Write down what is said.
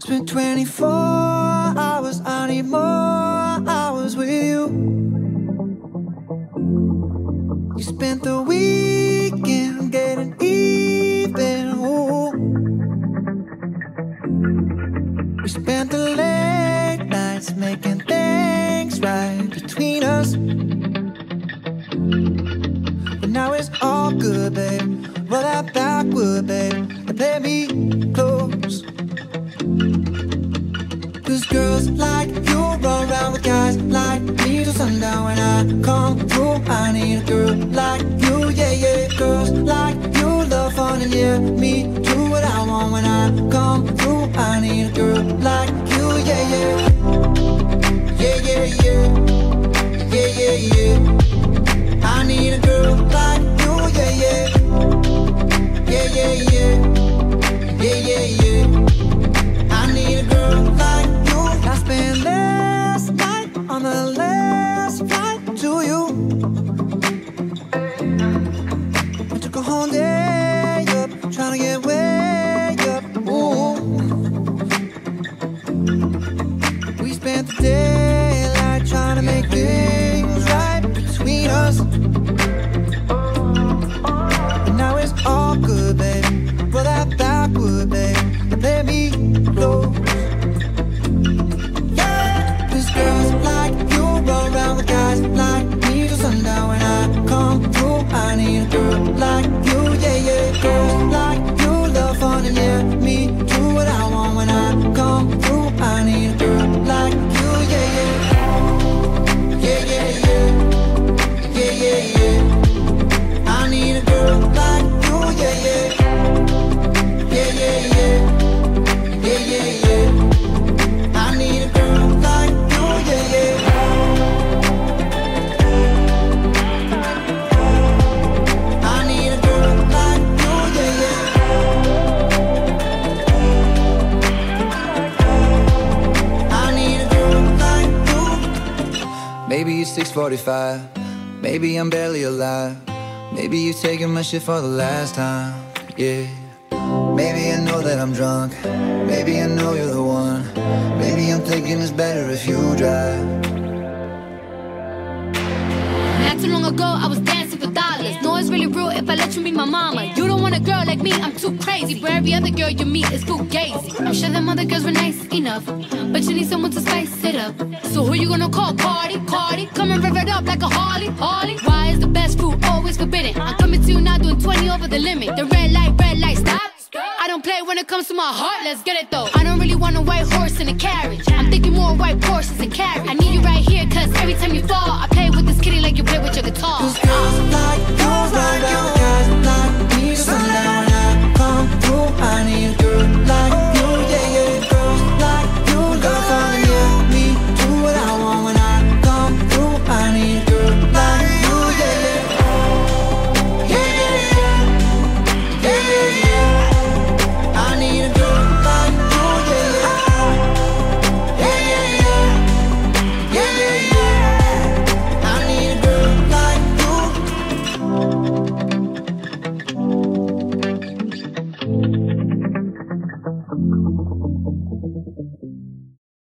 Spent 24 hours, I need more hours with you. You spent the weekend getting even. Ooh. We spent the late nights making things right between us. But now it's all good, babe. Roll that Backwood, babe, and play me close. Cause girls like you run around with guys like me till sundown when I come through. I need a girl like you, yeah, yeah. Girls like you love fun and yeah, me do need a girl like Maybe it's 6:45. Maybe I'm barely alive. Maybe you're taking my shit for the last time. Yeah. Maybe I know that I'm drunk. Maybe I know you're the one. Maybe I'm thinking it's better if you drive. Not too long ago, I was dancing for dollars. No, it's really real if I let you be my mama. You don't want a girl like me, I'm too crazy. Where every other girl you meet is fugazi. I'm sure them other girls were nice enough, but you need someone to spice it up. So who you gonna call? Cardi, Cardi. Like a Harley, Harley. Why is the best food always forbidden? I'm coming to you now doing 20 over the limit. The red light, red light, stop. I don't play when it comes to my heart, let's get it though. I don't really want a white horse in a carriage. I'm thinking more white horses and carriage. I need